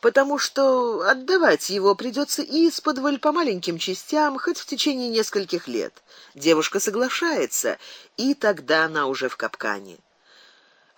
потому что отдавать его придется из-под по маленьким частям, хоть в течение нескольких лет. Девушка соглашается, и тогда она уже в капкане.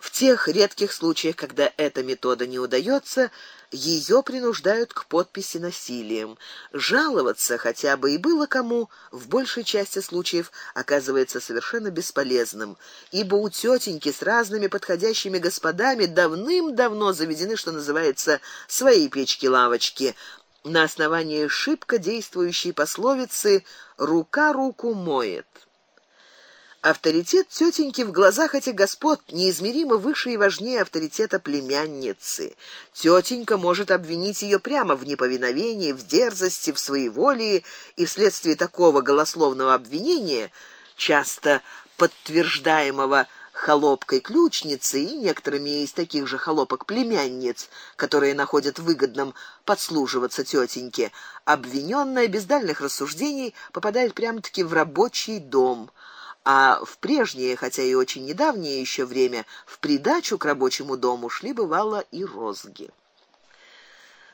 В тех редких случаях, когда эта метода не удается, ее принуждают к подписи насилием. Жаловаться хотя бы и было кому, в большей части случаев оказывается совершенно бесполезным, ибо у тетеньки с разными подходящими господами давным-давно заведены, что называется, свои печки-лавочки, на основании шибко действующей пословицы рука руку моет. Авторитет тетеньки в глазах этих господ неизмеримо выше и важнее авторитета племянницы. Тетенька может обвинить ее прямо в неповиновении, в дерзости, в своеволии, и вследствие такого голословного обвинения, часто подтверждаемого холопкой ключницей и некоторыми из таких же холопок племянниц, которые находят выгодным подслуживаться тетеньке, обвиненная без дальних рассуждений попадает прямо-таки в рабочий дом а в прежнее, хотя и очень недавнее еще время, в придачу к рабочему дому шли бывало и розги.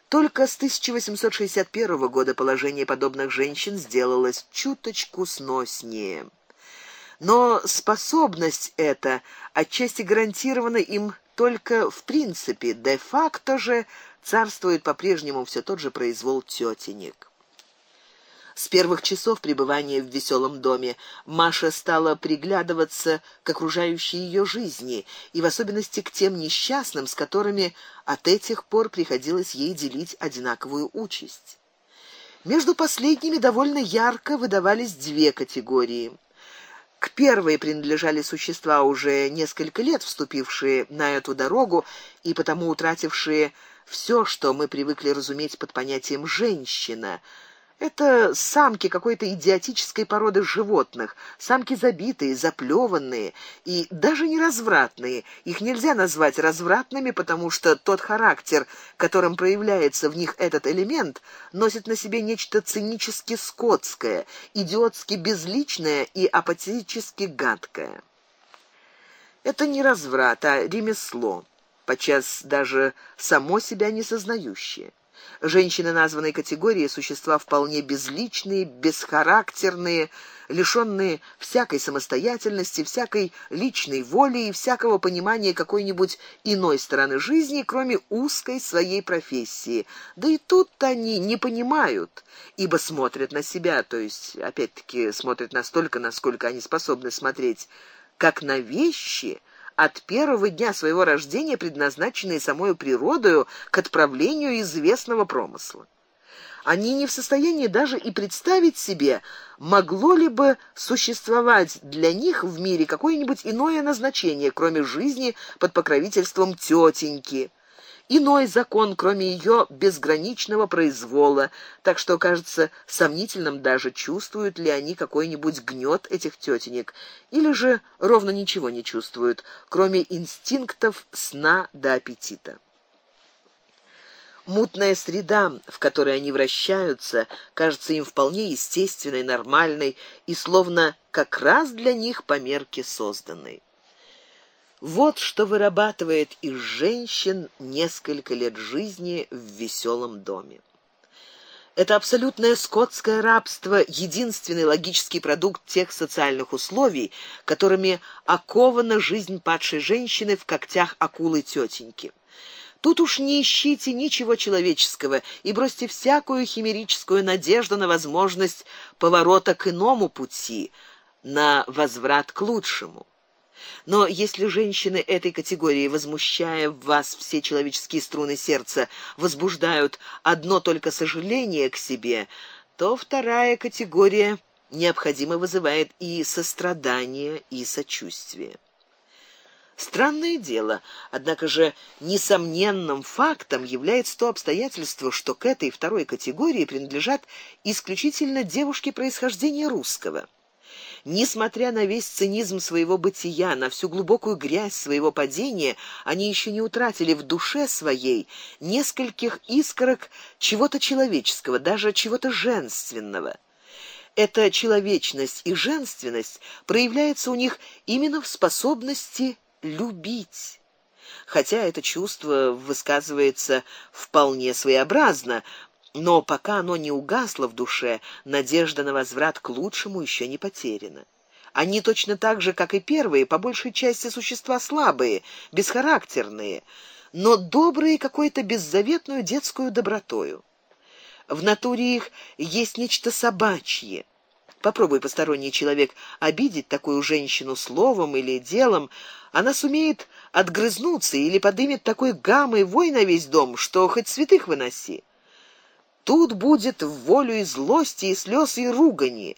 Только с 1861 года положение подобных женщин сделалось чуточку сноснее. Но способность эта отчасти гарантирована им только в принципе, де-факто же царствует по-прежнему все тот же произвол тетенек. С первых часов пребывания в веселом доме Маша стала приглядываться к окружающей ее жизни и в особенности к тем несчастным, с которыми от этих пор приходилось ей делить одинаковую участь. Между последними довольно ярко выдавались две категории. К первой принадлежали существа уже несколько лет вступившие на эту дорогу и потому утратившие все, что мы привыкли разуметь под понятием женщина это самки какой-то идиотической породы животных, самки забитые, заплеванные и даже не развратные. Их нельзя назвать развратными, потому что тот характер, которым проявляется в них этот элемент, носит на себе нечто цинически скотское, идиотски безличное и апатически гадкое. Это не разврат, а ремесло, подчас даже само себя не сознающее. Женщины названной категории существа вполне безличные, бесхарактерные, лишённые всякой самостоятельности, всякой личной воли и всякого понимания какой-нибудь иной стороны жизни, кроме узкой своей профессии. Да и тут они не понимают, ибо смотрят на себя, то есть опять-таки смотрят настолько, насколько они способны смотреть, как на вещи, от первого дня своего рождения предназначенные самой природой к отправлению известного промысла. Они не в состоянии даже и представить себе, могло ли бы существовать для них в мире какое-нибудь иное назначение, кроме жизни под покровительством тетеньки иной закон, кроме ее безграничного произвола, так что кажется сомнительным даже чувствуют ли они какой-нибудь гнёт этих тетенек, или же ровно ничего не чувствуют, кроме инстинктов сна до аппетита. Мутная среда, в которой они вращаются, кажется им вполне естественной, нормальной и словно как раз для них по мерке созданной. Вот что вырабатывает из женщин несколько лет жизни в веселом доме. Это абсолютное скотское рабство единственный логический продукт тех социальных условий, которыми окована жизнь падшей женщины в когтях акулы тетеньки. Тут уж не ищите ничего человеческого и бросьте всякую химерическую надежду на возможность поворота к иному пути, на возврат к лучшему. Но если женщины этой категории, возмущая в вас все человеческие струны сердца, возбуждают одно только сожаление к себе, то вторая категория необходимо вызывает и сострадание, и сочувствие. Странное дело, однако же несомненным фактом является то обстоятельство, что к этой второй категории принадлежат исключительно девушки происхождения русского. Несмотря на весь цинизм своего бытия, на всю глубокую грязь своего падения, они еще не утратили в душе своей нескольких искорок чего-то человеческого, даже чего-то женственного. Эта человечность и женственность проявляется у них именно в способности любить хотя это чувство высказывается вполне своеобразно, но пока оно не угасло в душе, надежда на возврат к лучшему еще не потеряна. Они точно так же, как и первые, по большей части существа слабые, бесхарактерные, но добрые какой-то беззаветную детскую добротою. В натуре их есть нечто собачье. Попробуй посторонний человек обидеть такую женщину словом или делом, она сумеет отгрызнуться или подымет такой гаммой вой на весь дом, что хоть святых выноси. Тут будет в волю и злости, и слез, и ругани.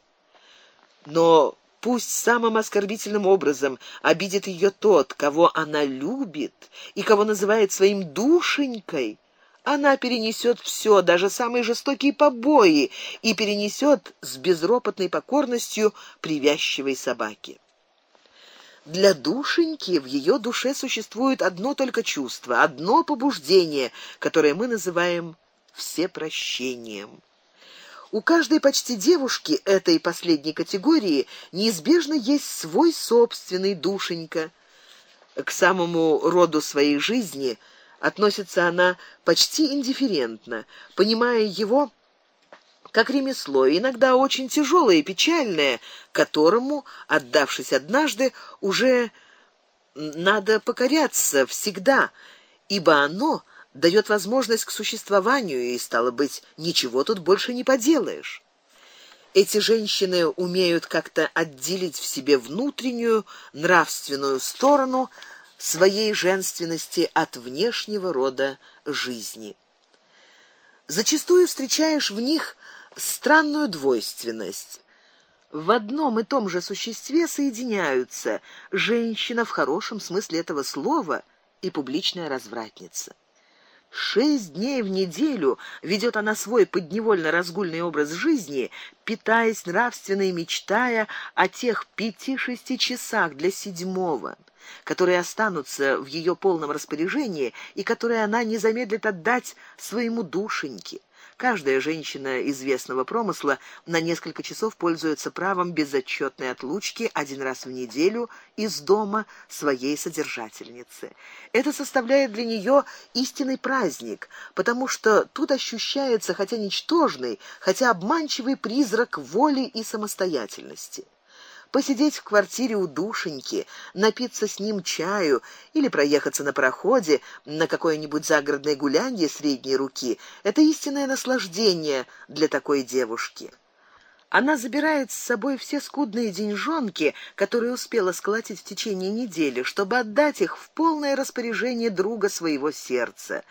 Но пусть самым оскорбительным образом обидит ее тот, кого она любит и кого называет своим душенькой, она перенесет все, даже самые жестокие побои, и перенесет с безропотной покорностью привязчивой собаки. Для душеньки в ее душе существует одно только чувство, одно побуждение, которое мы называем всепрощением. У каждой почти девушки этой последней категории неизбежно есть свой собственный душенька. К самому роду своей жизни – относится она почти индифферентно, понимая его как ремесло, иногда очень тяжелое и печальное, которому, отдавшись однажды, уже надо покоряться всегда, ибо оно дает возможность к существованию, и стало быть, ничего тут больше не поделаешь. Эти женщины умеют как-то отделить в себе внутреннюю нравственную сторону своей женственности от внешнего рода жизни. Зачастую встречаешь в них странную двойственность. В одном и том же существе соединяются женщина в хорошем смысле этого слова и публичная развратница. Шесть дней в неделю ведет она свой подневольно разгульный образ жизни, питаясь нравственно и мечтая о тех пяти-шести часах для седьмого которые останутся в ее полном распоряжении и которые она не замедлит отдать своему душеньке. Каждая женщина известного промысла на несколько часов пользуется правом безотчетной отлучки один раз в неделю из дома своей содержательницы. Это составляет для нее истинный праздник, потому что тут ощущается хотя ничтожный, хотя обманчивый призрак воли и самостоятельности посидеть в квартире у душеньки, напиться с ним чаю или проехаться на пароходе на какое-нибудь загородное гулянье средней руки это истинное наслаждение для такой девушки. Она забирает с собой все скудные деньжонки, которые успела сколотить в течение недели, чтобы отдать их в полное распоряжение друга своего сердца.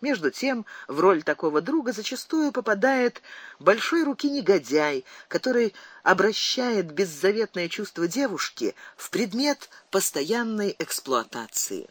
Между тем, в роль такого друга зачастую попадает большой руки негодяй, который обращает беззаветное чувство девушки в предмет постоянной эксплуатации.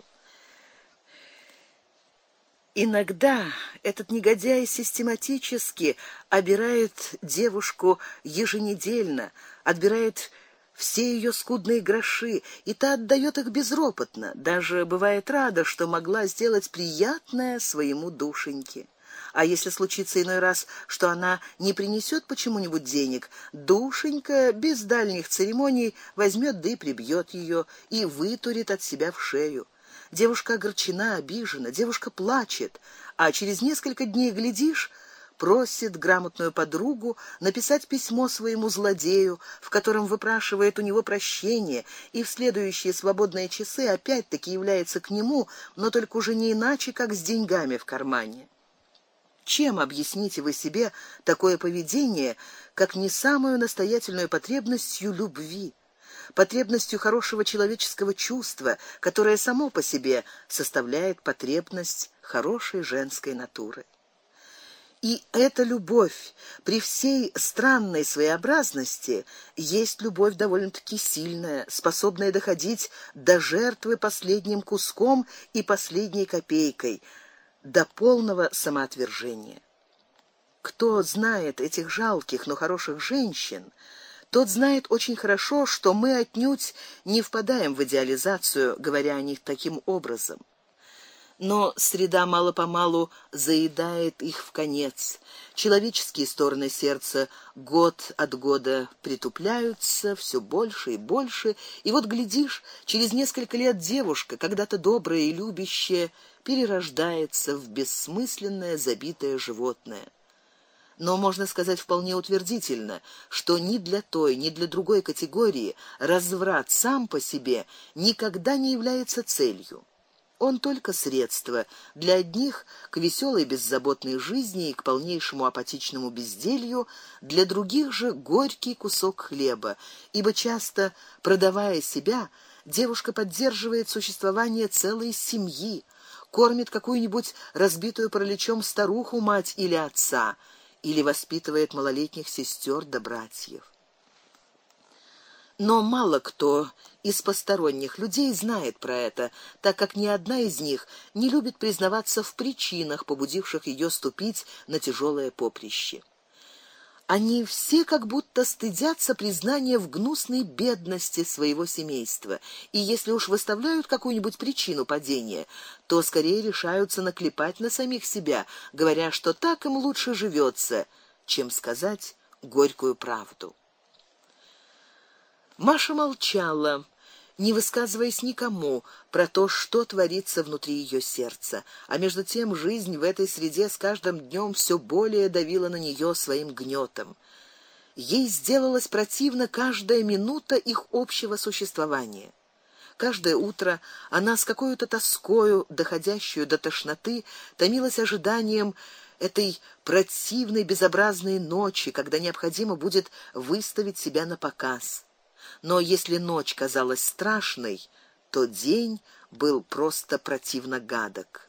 Иногда этот негодяй систематически обирает девушку еженедельно, отбирает все ее скудные гроши, и та отдает их безропотно, даже бывает рада, что могла сделать приятное своему душеньке. А если случится иной раз, что она не принесет почему-нибудь денег, душенька без дальних церемоний возьмет да и прибьет ее и вытурит от себя в шею. Девушка огорчена, обижена, девушка плачет, а через несколько дней глядишь, просит грамотную подругу написать письмо своему злодею, в котором выпрашивает у него прощения, и в следующие свободные часы опять-таки является к нему, но только уже не иначе, как с деньгами в кармане. Чем объясните вы себе такое поведение, как не самую настоятельную потребностью любви? потребностью хорошего человеческого чувства, которое само по себе составляет потребность хорошей женской натуры. И эта любовь при всей странной своеобразности есть любовь довольно-таки сильная, способная доходить до жертвы последним куском и последней копейкой, до полного самоотвержения. Кто знает этих жалких, но хороших женщин, тот знает очень хорошо, что мы отнюдь не впадаем в идеализацию, говоря о них таким образом. Но среда мало-помалу заедает их в конец. Человеческие стороны сердца год от года притупляются все больше и больше, и вот глядишь, через несколько лет девушка, когда-то добрая и любящая, перерождается в бессмысленное забитое животное. Но можно сказать вполне утвердительно, что ни для той, ни для другой категории разврат сам по себе никогда не является целью. Он только средство для одних к веселой беззаботной жизни и к полнейшему апатичному безделью, для других же горький кусок хлеба, ибо часто, продавая себя, девушка поддерживает существование целой семьи, кормит какую-нибудь разбитую параличом старуху мать или отца, или воспитывает малолетних сестер да братьев. Но мало кто из посторонних людей знает про это, так как ни одна из них не любит признаваться в причинах, побудивших ее ступить на тяжелое поприще. Они все как будто стыдятся признания в гнусной бедности своего семейства, и если уж выставляют какую-нибудь причину падения, то скорее решаются наклепать на самих себя, говоря, что так им лучше живется, чем сказать горькую правду. Маша молчала, не высказываясь никому про то, что творится внутри ее сердца, а между тем жизнь в этой среде с каждым днем все более давила на нее своим гнетом. Ей сделалось противно каждая минута их общего существования. Каждое утро она с какой-то тоскою, доходящую до тошноты, томилась ожиданием этой противной безобразной ночи, когда необходимо будет выставить себя на показ но если ночь казалась страшной, то день был просто противно гадок.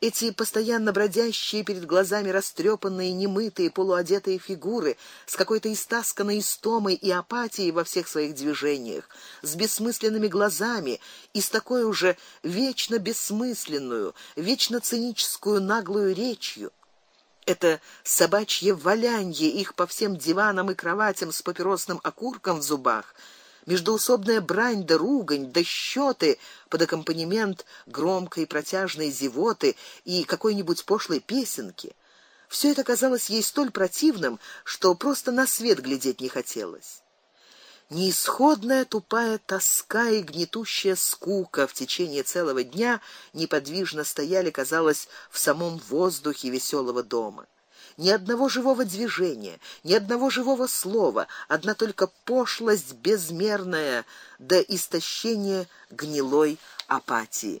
Эти постоянно бродящие перед глазами растрепанные, немытые, полуодетые фигуры с какой-то истасканной истомой и апатией во всех своих движениях, с бессмысленными глазами и с такой уже вечно бессмысленную, вечно циническую наглую речью это собачье валянье их по всем диванам и кроватям с папиросным окурком в зубах, междоусобная брань да ругань, да счеты под аккомпанемент громкой протяжной зевоты и какой-нибудь пошлой песенки. Все это казалось ей столь противным, что просто на свет глядеть не хотелось. Неисходная тупая тоска и гнетущая скука в течение целого дня неподвижно стояли, казалось, в самом воздухе веселого дома. Ни одного живого движения, ни одного живого слова, одна только пошлость безмерная до истощения гнилой апатии.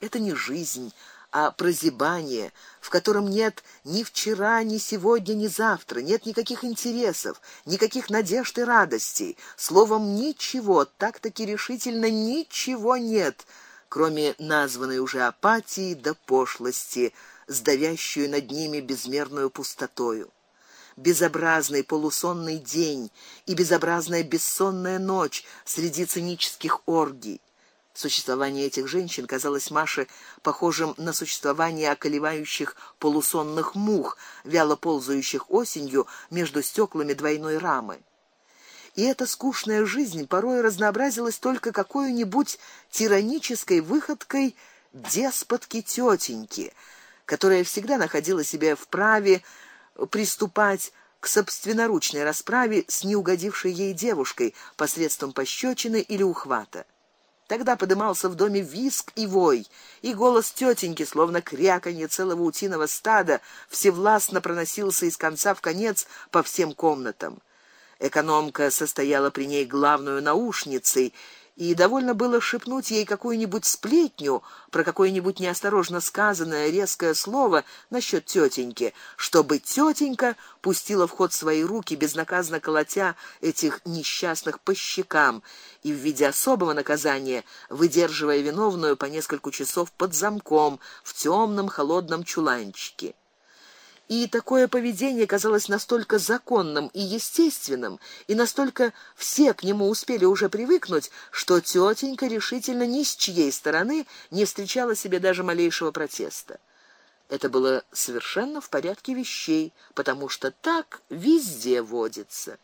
Это не жизнь, а прозябание, в котором нет ни вчера, ни сегодня, ни завтра, нет никаких интересов, никаких надежд и радостей, словом ничего, так-таки решительно ничего нет, кроме названной уже апатии да пошлости, сдавящую над ними безмерную пустотою безобразный полусонный день и безобразная бессонная ночь среди цинических оргий. Существование этих женщин казалось Маше похожим на существование околевающих полусонных мух, вяло ползающих осенью между стеклами двойной рамы. И эта скучная жизнь порой разнообразилась только какой-нибудь тиранической выходкой деспотки тетеньки, которая всегда находила себя вправе приступать к собственноручной расправе с неугодившей ей девушкой посредством пощечины или ухвата. Тогда подымался в доме визг и вой, и голос тетеньки, словно кряканье целого утиного стада, всевластно проносился из конца в конец по всем комнатам. Экономка состояла при ней главную наушницей и довольно было шепнуть ей какую-нибудь сплетню про какое-нибудь неосторожно сказанное резкое слово насчет тетеньки, чтобы тетенька пустила в ход свои руки, безнаказанно колотя этих несчастных по щекам и в виде особого наказания выдерживая виновную по несколько часов под замком в темном холодном чуланчике и такое поведение казалось настолько законным и естественным, и настолько все к нему успели уже привыкнуть, что тетенька решительно ни с чьей стороны не встречала себе даже малейшего протеста. Это было совершенно в порядке вещей, потому что так везде водится.